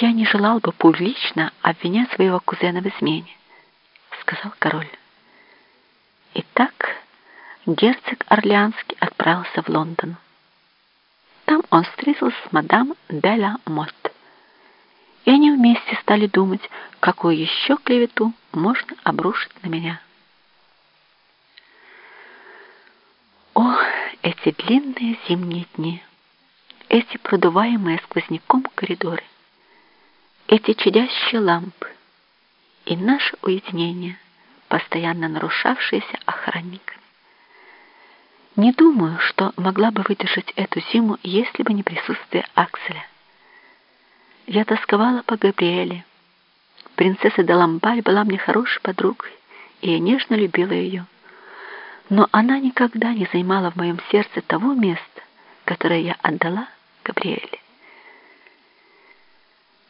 я не желал бы публично обвинять своего кузена в измене, сказал король. Итак, герцог Орлеанский отправился в Лондон. Там он встретился с мадам Белла Мот. И они вместе стали думать, какую еще клевету можно обрушить на меня. О, эти длинные зимние дни, эти продуваемые сквозняком коридоры, эти чадящие лампы и наше уединение, постоянно нарушавшееся охранниками. Не думаю, что могла бы выдержать эту зиму, если бы не присутствие Акселя. Я тосковала по Габриэле. Принцесса Даламбаль была мне хорошей подругой, и я нежно любила ее. Но она никогда не занимала в моем сердце того места, которое я отдала Габриэле.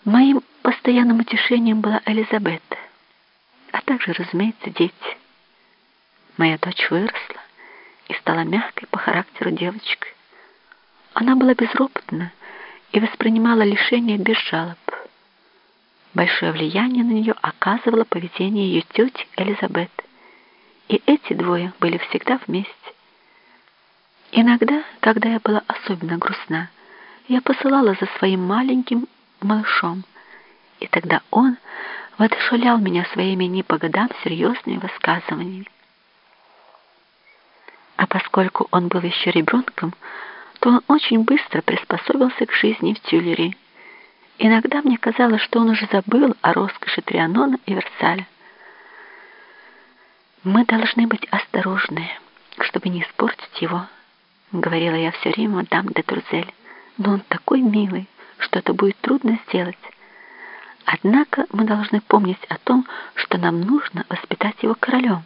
Моим постоянным утешением была Элизабет, а также, разумеется, дети. Моя дочь выросла и стала мягкой по характеру девочкой. Она была безропотна и воспринимала лишение без жалоб. Большое влияние на нее оказывало поведение ее тети Элизабет, и эти двое были всегда вместе. Иногда, когда я была особенно грустна, я посылала за своим маленьким малышом, и тогда он воодушевлял меня своими не по годам серьезными высказываниями. А поскольку он был еще ребенком, то он очень быстро приспособился к жизни в Тюлери. Иногда мне казалось, что он уже забыл о роскоши Трианона и Версаля. «Мы должны быть осторожны, чтобы не испортить его», — говорила я все время мадам де Турзель. «Но он такой милый, что это будет трудно сделать. Однако мы должны помнить о том, что нам нужно воспитать его королем»,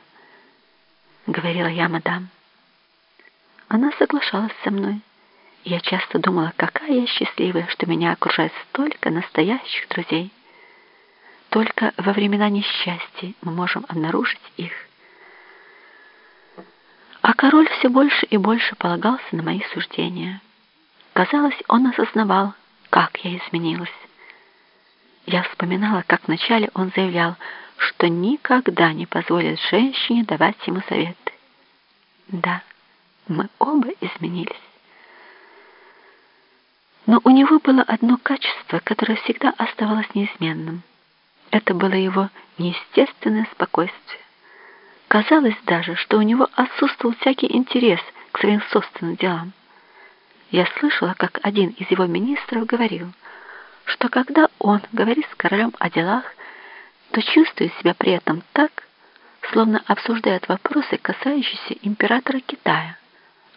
— говорила я мадам. Она соглашалась со мной. Я часто думала, какая я счастливая, что меня окружает столько настоящих друзей. Только во времена несчастья мы можем обнаружить их. А король все больше и больше полагался на мои суждения. Казалось, он осознавал, как я изменилась. Я вспоминала, как вначале он заявлял, что никогда не позволит женщине давать ему советы. Да, мы оба изменились. Но у него было одно качество, которое всегда оставалось неизменным. Это было его неестественное спокойствие. Казалось даже, что у него отсутствовал всякий интерес к своим собственным делам. Я слышала, как один из его министров говорил, что когда он говорит с королем о делах, то чувствует себя при этом так, словно обсуждает вопросы, касающиеся императора Китая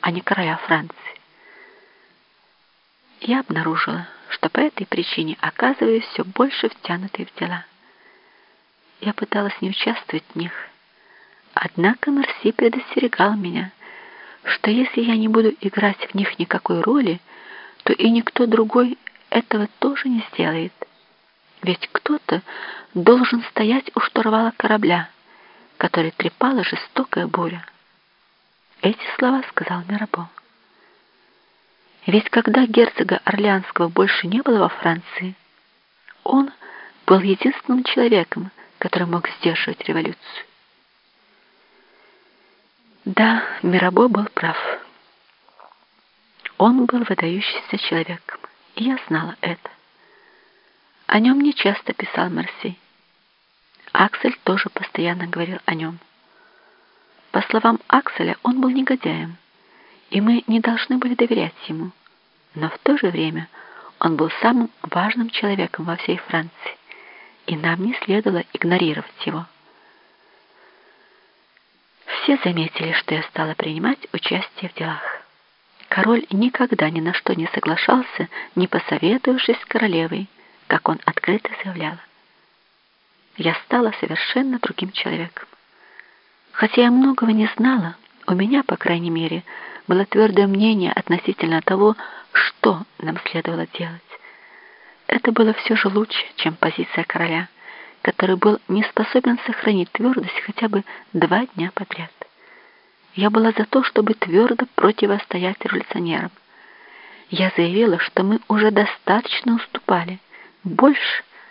а не короля Франции. Я обнаружила, что по этой причине оказываюсь все больше втянутой в дела. Я пыталась не участвовать в них, однако Мерси предостерегал меня, что если я не буду играть в них никакой роли, то и никто другой этого тоже не сделает. Ведь кто-то должен стоять у штурвала корабля, который трепала жестокая буря. Эти слова сказал Мирабо. Ведь когда герцога Орлеанского больше не было во Франции, он был единственным человеком, который мог сдерживать революцию. Да, Мирабо был прав. Он был выдающийся человеком, и я знала это. О нем не часто писал Марсей. Аксель тоже постоянно говорил о нем. По словам Акселя, он был негодяем, и мы не должны были доверять ему. Но в то же время он был самым важным человеком во всей Франции, и нам не следовало игнорировать его. Все заметили, что я стала принимать участие в делах. Король никогда ни на что не соглашался, не посоветовавшись с королевой, как он открыто заявлял. Я стала совершенно другим человеком. Хотя я многого не знала, у меня, по крайней мере, было твердое мнение относительно того, что нам следовало делать. Это было все же лучше, чем позиция короля, который был не способен сохранить твердость хотя бы два дня подряд. Я была за то, чтобы твердо противостоять революционерам. Я заявила, что мы уже достаточно уступали, больше,